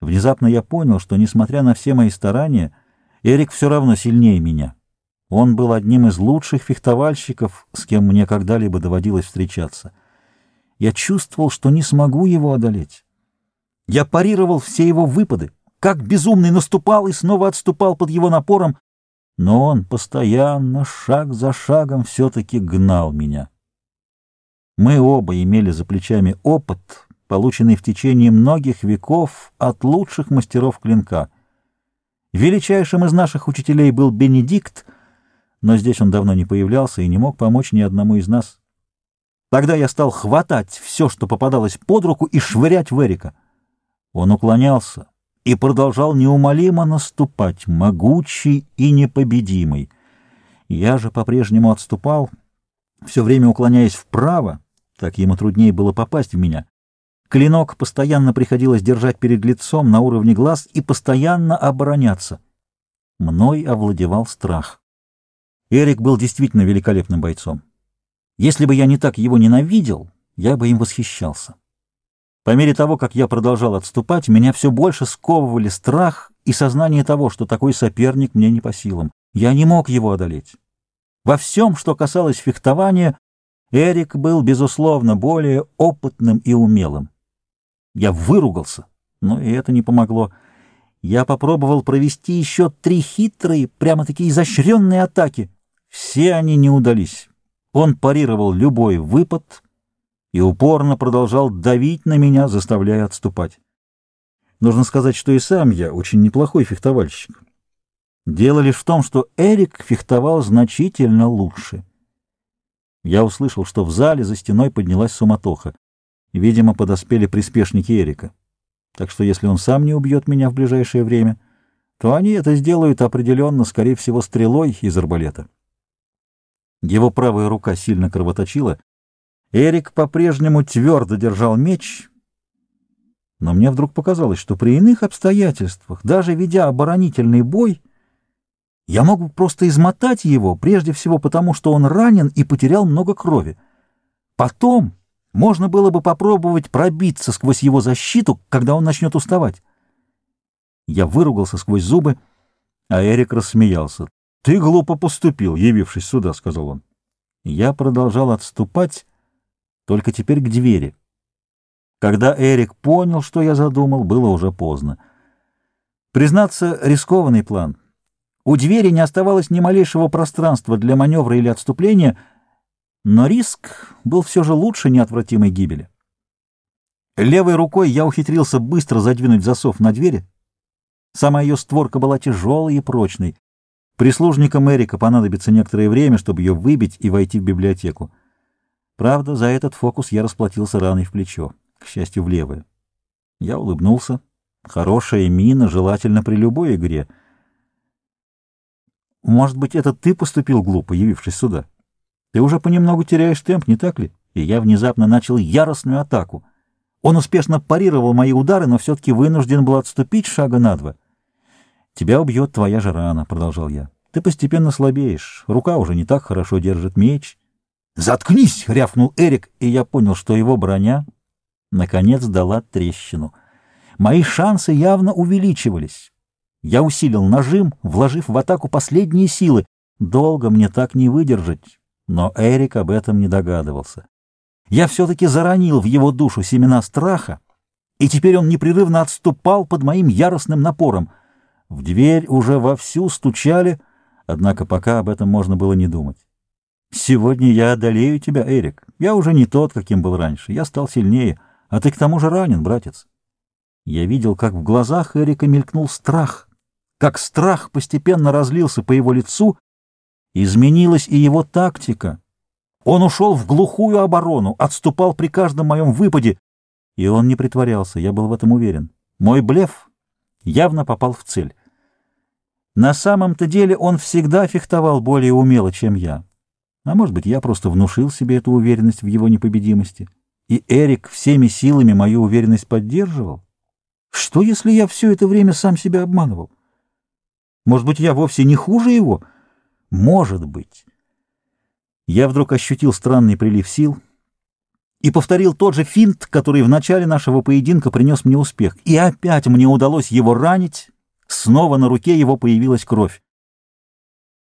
Внезапно я понял, что, несмотря на все мои старания, Эрик все равно сильнее меня. Он был одним из лучших фехтовальщиков, с кем мне когда-либо доводилось встречаться. Я чувствовал, что не смогу его одолеть. Я парировал все его выпады, как безумный наступал и снова отступал под его напором, но он постоянно, шаг за шагом, все-таки гнал меня. Мы оба имели за плечами опыт, полученный в течение многих веков от лучших мастеров клинка. Величайшим из наших учителей был Бенедикт, но здесь он давно не появлялся и не мог помочь ни одному из нас. Тогда я стал хватать все, что попадалось под руку, и швырять в Эрика. Он уклонялся и продолжал неумолимо наступать, могучий и непобедимый. Я же по-прежнему отступал, все время уклоняясь вправо, так ему труднее было попасть в меня. Клинок постоянно приходилось держать перед лицом на уровне глаз и постоянно обороняться. Мной овладевал страх. Эрик был действительно великолепным бойцом. Если бы я не так его ненавидел, я бы им восхищался. По мере того, как я продолжал отступать, меня все больше сковывали страх и сознание того, что такой соперник мне не по силам. Я не мог его одолеть. Во всем, что касалось фехтования, Эрик был, безусловно, более опытным и умелым. Я выругался, но и это не помогло. Я попробовал провести еще три хитрые, прямо-таки изощренные атаки. Все они не удались. Он парировал любой выпад и упорно продолжал давить на меня, заставляя отступать. Нужно сказать, что и сам я очень неплохой фехтовальщик. Дело лишь в том, что Эрик фехтовал значительно лучше. Я услышал, что в зале за стеной поднялась суматоха. Видимо, подоспели приспешники Эрика. Так что если он сам не убьет меня в ближайшее время, то они это сделают определенно, скорее всего, стрелой из арбалета. Его правая рука сильно кровоточила. Эрик по-прежнему твердо держал меч, но мне вдруг показалось, что при иных обстоятельствах, даже ведя оборонительный бой, я мог бы просто измотать его, прежде всего потому, что он ранен и потерял много крови. Потом можно было бы попробовать пробиться сквозь его защиту, когда он начнет уставать. Я выругался сквозь зубы, а Эрик рассмеялся. — Ты глупо поступил, явившись сюда, — сказал он. Я продолжал отступать, только теперь к двери. Когда Эрик понял, что я задумал, было уже поздно. Признаться, рискованный план. У двери не оставалось ни малейшего пространства для маневра или отступления — но риск был все же лучше неотвратимой гибели. Левой рукой я ухитрился быстро задвинуть засов на двери. Сама ее створка была тяжелой и прочной. Прислужникам Эрика понадобится некоторое время, чтобы ее выбить и войти в библиотеку. Правда, за этот фокус я расплатился раной в плечо, к счастью, в левое. Я улыбнулся. Хорошая мина, желательно при любой игре. Может быть, это ты поступил глупо, явившись сюда? Ты уже понемногу теряешь темп, не так ли? И я внезапно начал яростную атаку. Он успешно парировал мои удары, но все-таки вынужден был отступить шага на два. «Тебя убьет твоя же рана», — продолжал я. «Ты постепенно слабеешь, рука уже не так хорошо держит меч». «Заткнись!» — рявкнул Эрик, и я понял, что его броня наконец дала трещину. Мои шансы явно увеличивались. Я усилил нажим, вложив в атаку последние силы. Долго мне так не выдержать. Но Эрик об этом не догадывался. Я все-таки заронил в его душу семена страха, и теперь он непрерывно отступал под моим яростным напором. В дверь уже вовсю стучали, однако пока об этом можно было не думать. «Сегодня я одолею тебя, Эрик. Я уже не тот, каким был раньше. Я стал сильнее, а ты к тому же ранен, братец». Я видел, как в глазах Эрика мелькнул страх, как страх постепенно разлился по его лицу, Изменилась и его тактика. Он ушел в глухую оборону, отступал при каждом моем выпаде, и он не притворялся, я был в этом уверен. Мой блеф явно попал в цель. На самом-то деле он всегда фехтовал более умело, чем я. А может быть, я просто внушил себе эту уверенность в его непобедимости. И Эрик всеми силами мою уверенность поддерживал. Что, если я все это время сам себя обманывал? Может быть, я вовсе не хуже его — может быть. Я вдруг ощутил странный прилив сил. и повторил тот же финт, который в начале нашего поединка принес мне успех. И опять мне удалось его ранить, снова на руке его появилась кровь.